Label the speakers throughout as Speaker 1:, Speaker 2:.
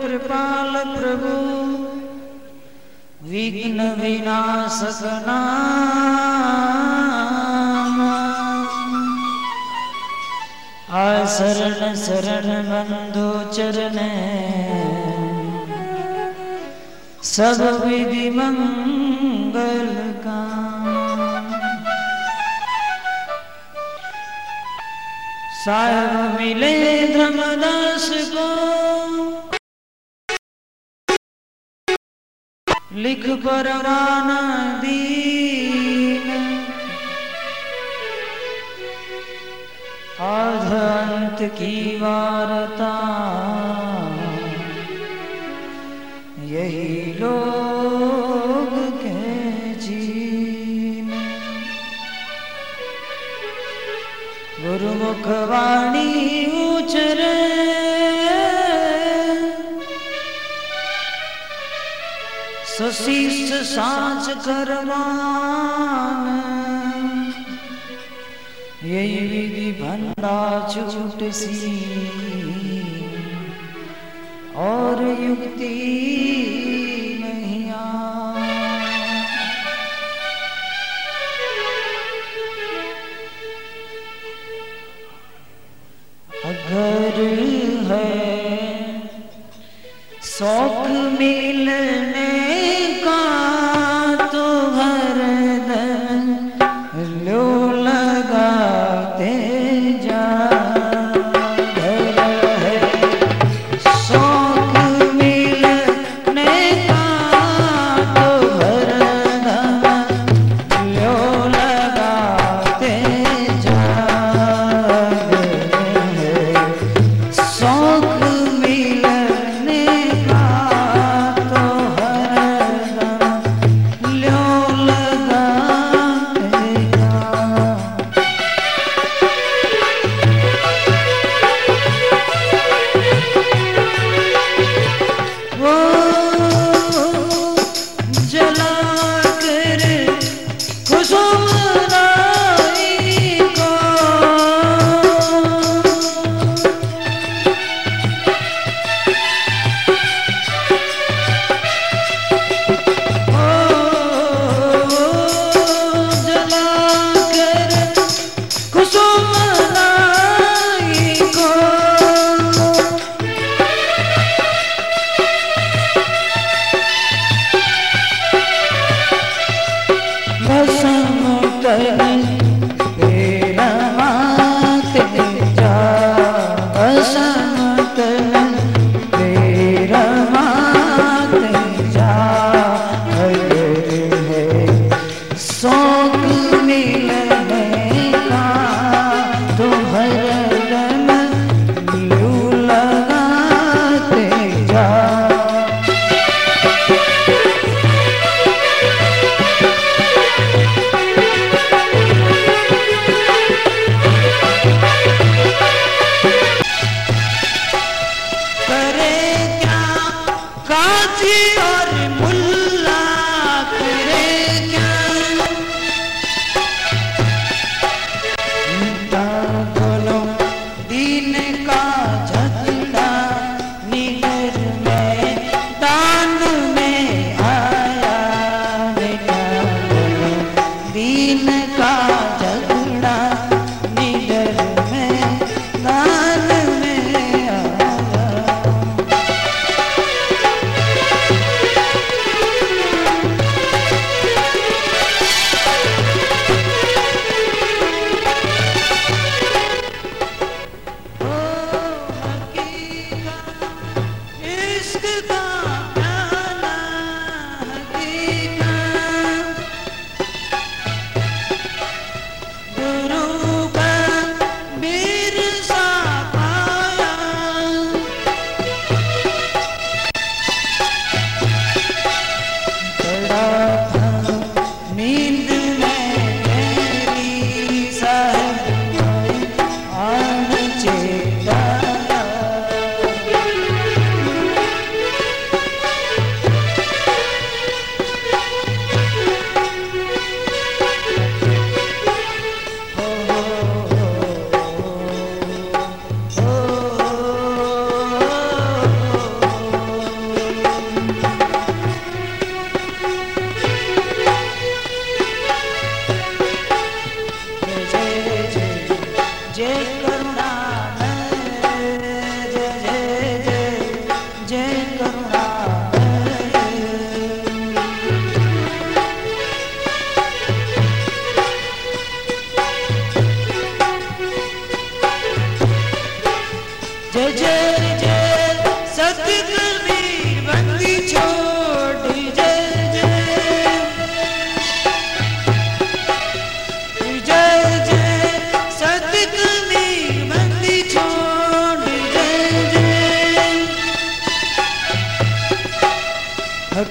Speaker 1: कृपाल प्रभु विघ्न विनाशक नाम आशरण शरण बंधु चरण सब विधि मंगल का साहेब मिले धर्मदास को लिख परवाना दीन आध अंत की वार्ता। गुरुमुख वाणी उचरे सशीष साँच करमान यही विधि भंडा छूट सी। और युक्ति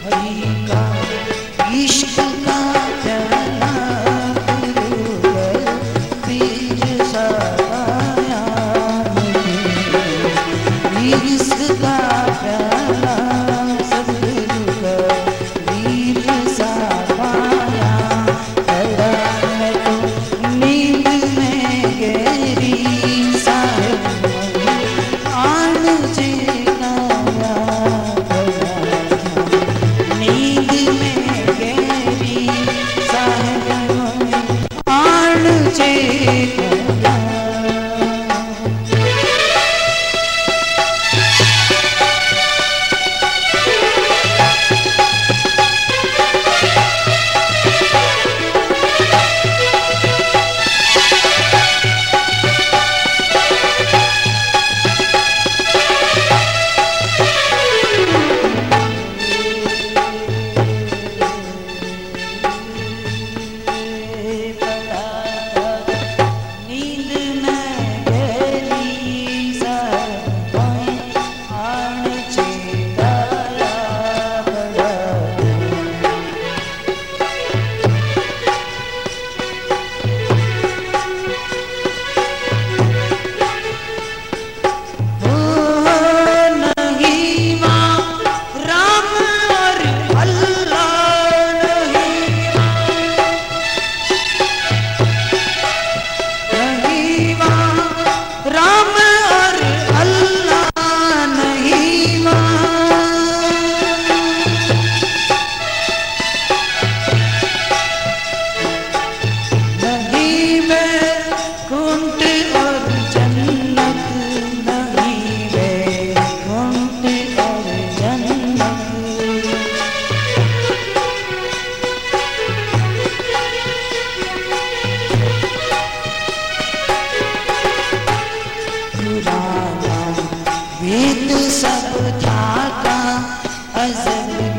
Speaker 1: सखी बीत सब था का अजब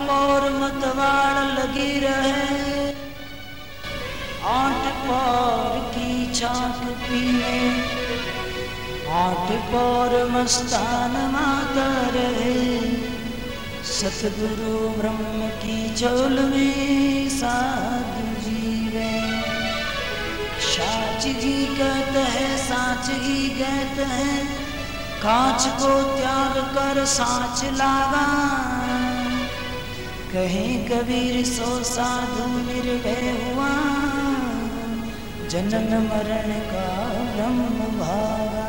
Speaker 1: पौर मतवाड़ लगी रहे। आठ पौर की छाक पीने। आठ पौर मस्तान माता रहे। सतगुरु ब्रह्म की चोल में साधु जीवे। साच जी कहते हैं, साच ही कहते हैं। कांच को त्याग कर साच लागा कहीं कबीर, सो साधु निर्भय हुआ। जनन मरण का ब्रह्म भागा।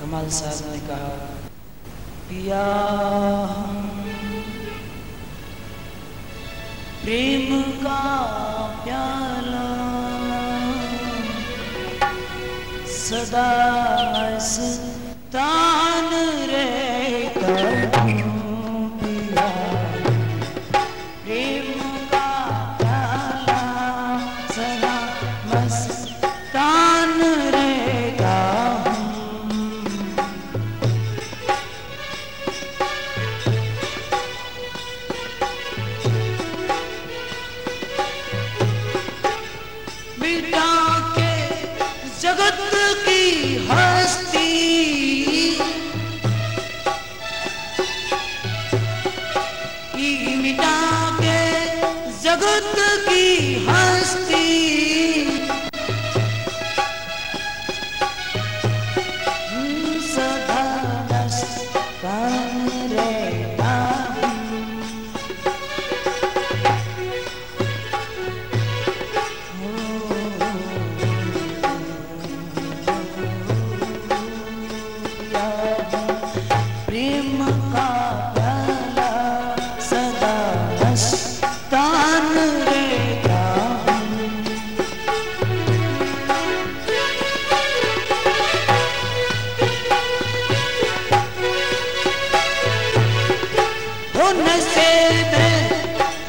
Speaker 1: कमाल साहब ने कहा, पिया प्रेम का प्याला। सदा तान रे पिया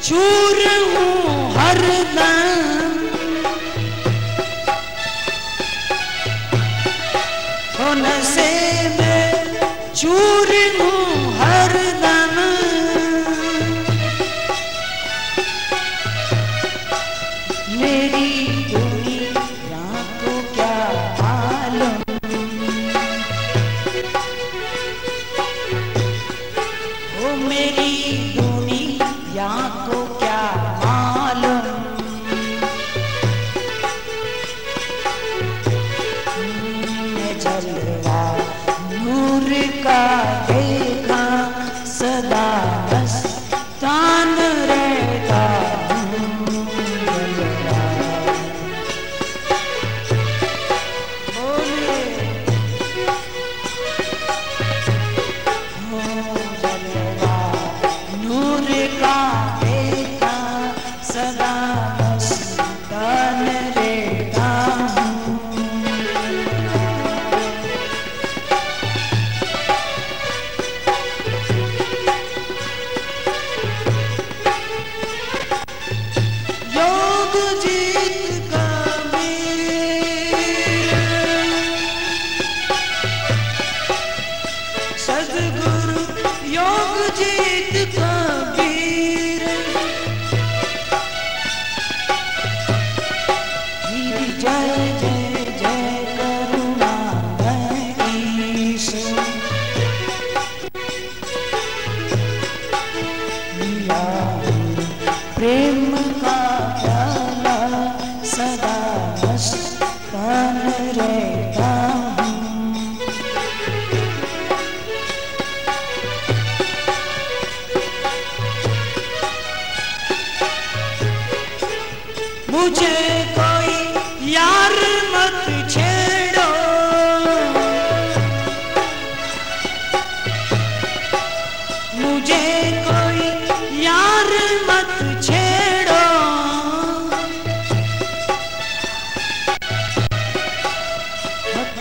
Speaker 1: चूर हूँ हरदम सुन से मैं चूर हूँ।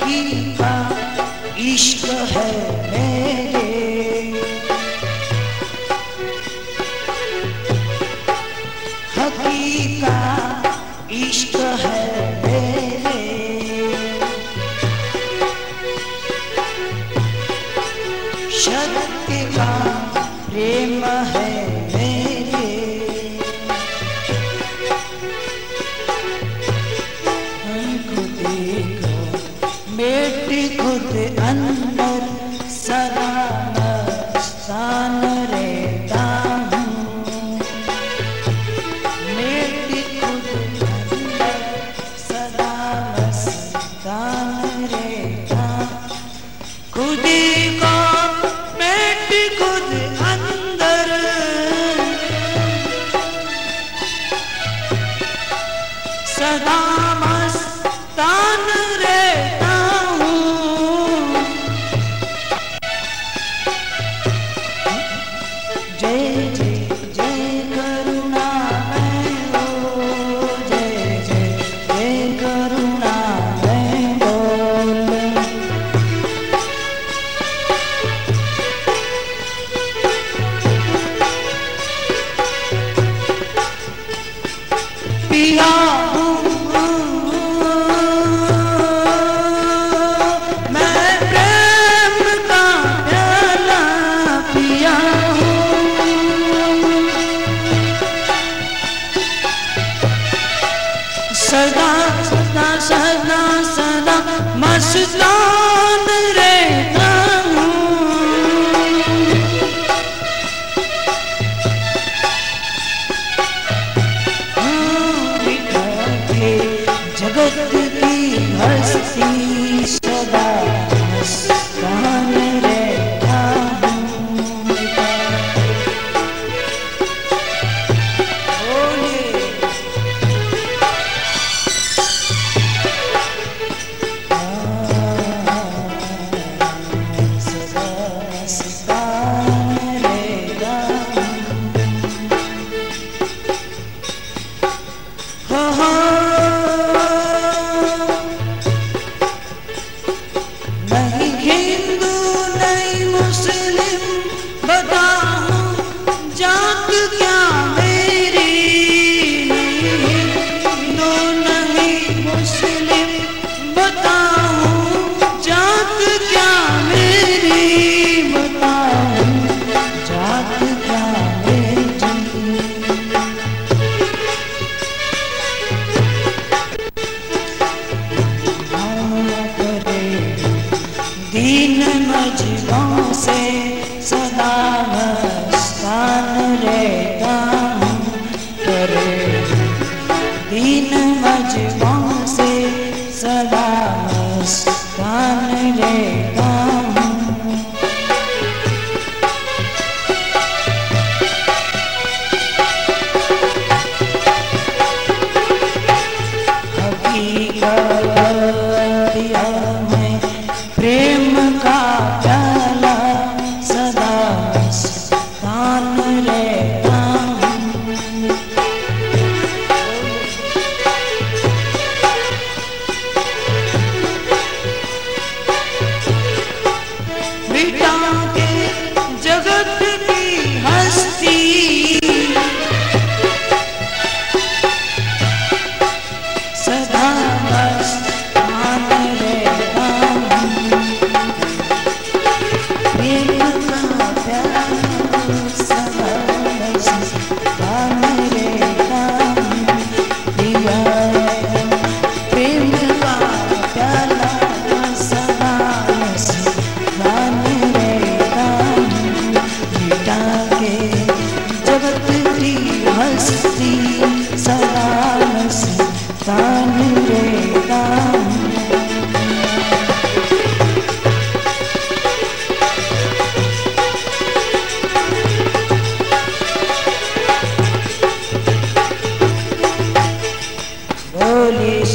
Speaker 1: वही था हाँ, इश्क है मेरे। Hare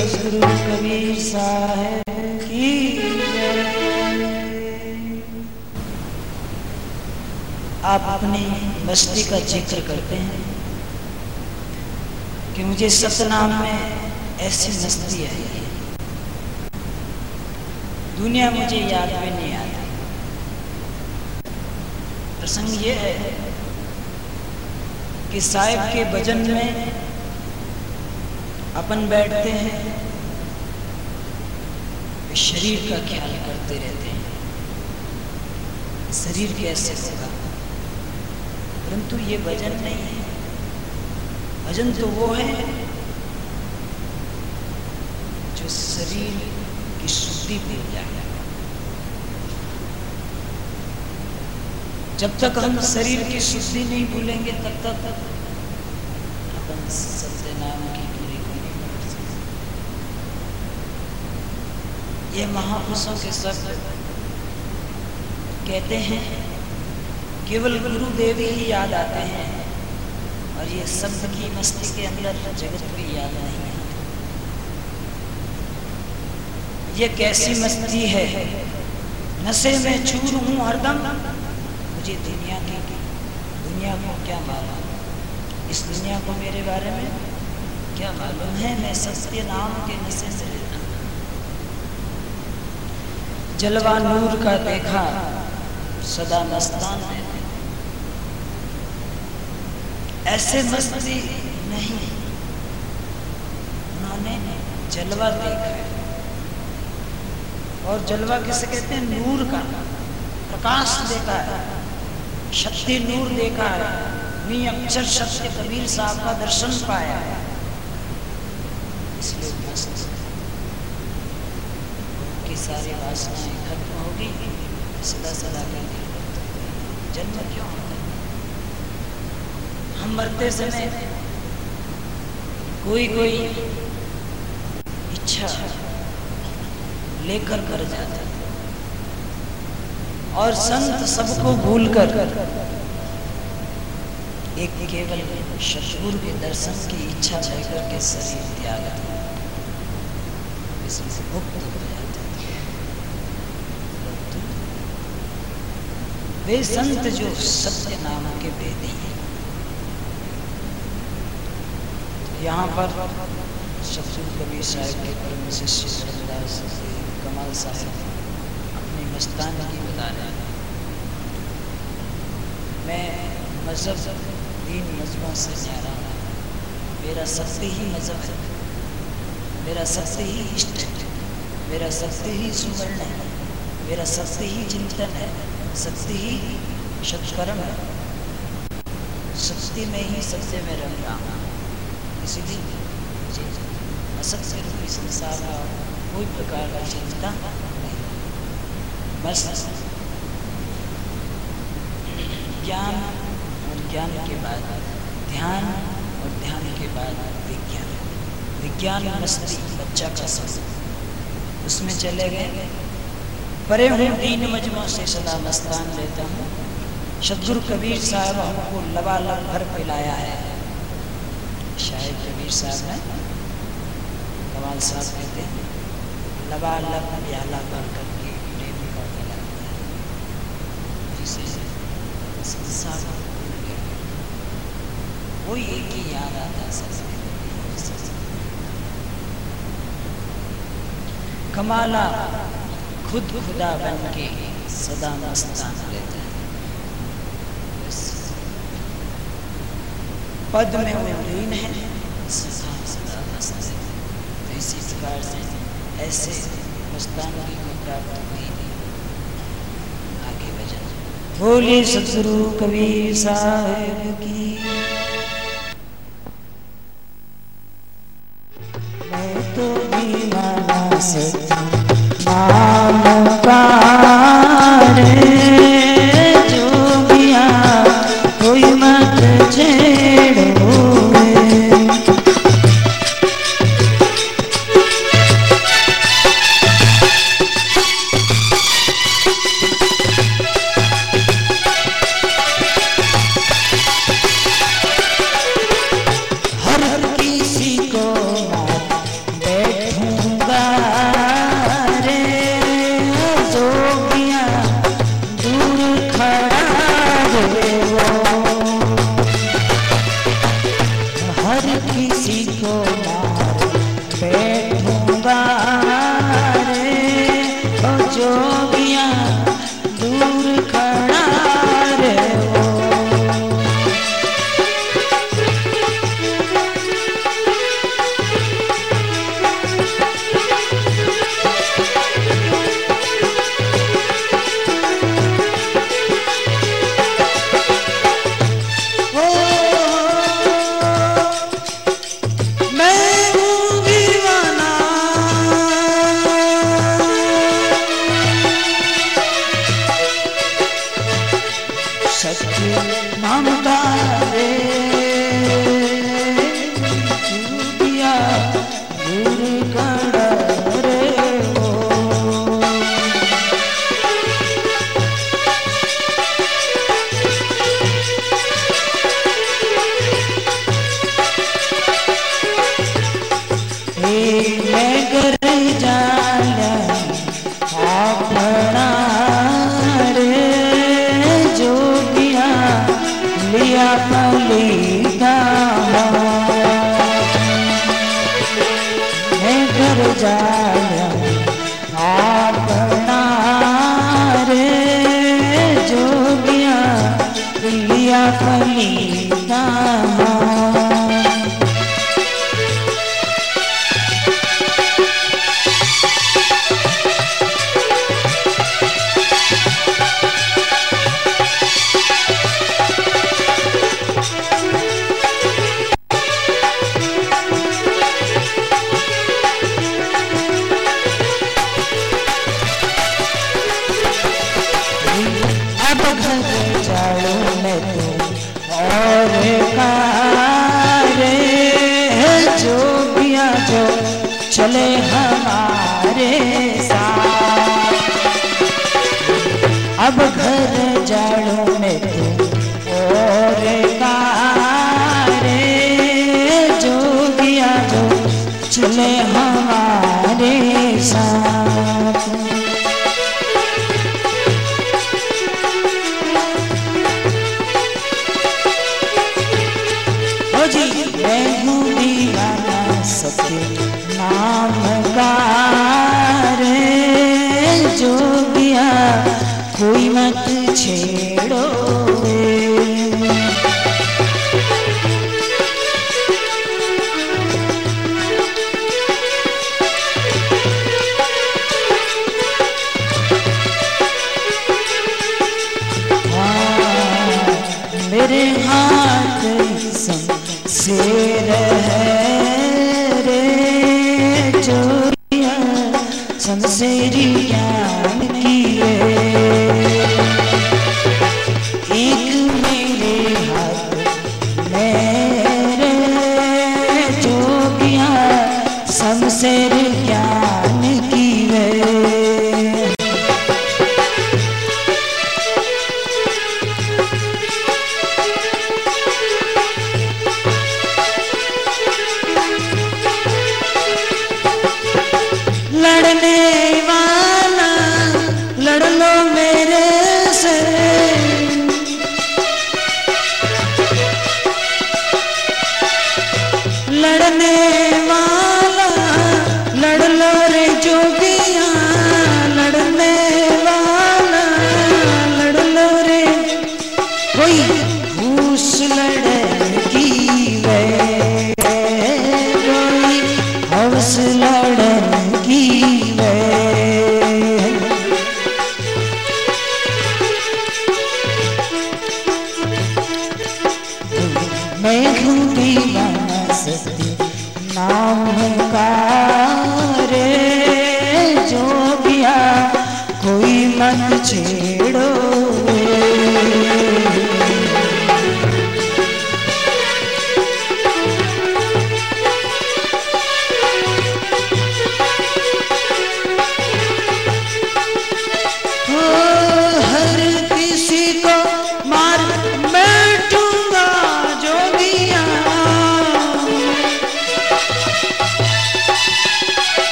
Speaker 1: सतगुरु कबीर साहेब की आप अपनी मस्ती का ज़िक्र करते हैं कि मुझे सतनाम में ऐसी मस्ती आई है। दुनिया मुझे याद में नहीं आती प्रसंग यह है कि साहेब के भजन में अपन बैठते हैं। शरीर का ख्याल करते रहते हैं। शरीर कैसे होगा। परंतु ये भजन नहीं है। भजन तो वो है जो शरीर की शुद्धि दे जाए जब तक हम शरीर की शुद्धि नहीं भूलेंगे, तब तक अपन सत्य नाम की पूरी नहीं कर सकते ये महापुरुषों के शब्द कहते हैं, केवल गुरुदेव ही याद आते हैं और ये शब्द की मस्ती के अंदर जगत भी याद नहीं है। ये कैसी मस्ती है? नशे में चूर हूँ हरदम मुझे दुनिया की, दुनिया को क्या मालूम? इस दुनिया को मेरे बारे में क्या मालूम है? मैं सत्य नाम के नशे से रहता जलवा नूर का देखा, सदा मस्तान रहते ऐसे मस्ती नहीं। उन्होंने जलवा देखा और जलवा किसे कहते हैं? नूर का। प्रकाश देता है। शक्ति नूर देखा है। अक्षर सत्य कबीर साहब का दर्शन पाया है इसलिए मस्त की सारी वासनाएँ खत्म होगी सदा सदा का जन्म क्यों होता है? हम मरते समय कोई कोई इच्छा लेकर कर जाता और संत सबको भूलकर एक केवल सतगुरु के दर्शन की इच्छा लेकर के शरीर त्याग इसमें मुक्त हो वे संत जो सत्य नाम के वेदी हैं। यहाँ पर सतगुरु कबीर साहब के परम शिष्य धर्मदास कमाल साहब अपनी मस्तान की बता रहे हैं। मैं मज़हब तीन मजहबों से न्यारा हूँ। मेरा सबसे ही मज़हब है। मेरा सत्य ही इष्ट है। मेरा सबसे ही सुवर्ण है। मेरा सत्य ही चिंतन है। शक्ति ही सत्कर्म है। शक्ति में ही सत्य में रह रहा इसीलिए असत्य रूपी संसार का कोई प्रकार का चिंता नहीं। बस ज्ञान और ज्ञान के बाद ध्यान और ध्यान के बाद विज्ञान। विज्ञान मस्ती, बच्चा का सब उसमें चले गए परे हूँ तीन मजमों से सदा मस्तान लेता हूँ। सदगुरु कबीर साहब हमको लबालब भर पिलाया है। शायद कबीर साहब ने कमाल साहब कहते हैं, लबालब प्याला भर करके प्रेम का पिला जिसे संसार कोई एक ही। याद आता है कमाला खुद खुदा बन के सदा मस्तान लेते हैं। पद में वो लीन है, सदा सदा मस्त तो इसी प्रकार से ऐसे मस्तानगी को प्राप्त हुई आगे भजन बोलिए सतगुरु कबीर साहेब की। Lord. हाथ शेर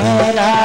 Speaker 1: प्रेम